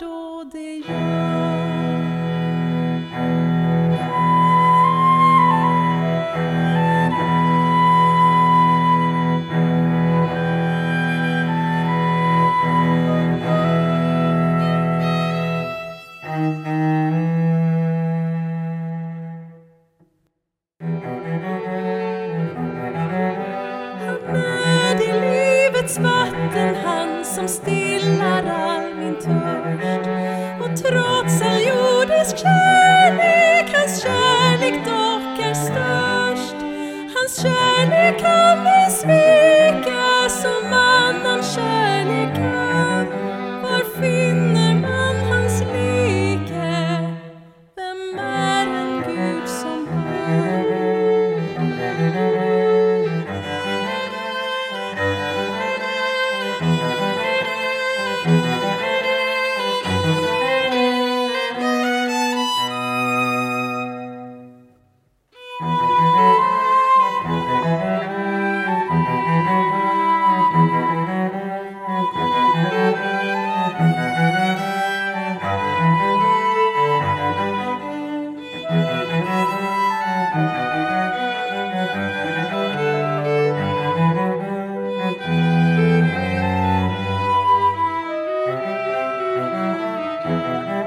då det gör. Vatten han som steg trots all jordisk kärlek hans kärlek dock är störst. Hans kärlek aldrig sviker Bye.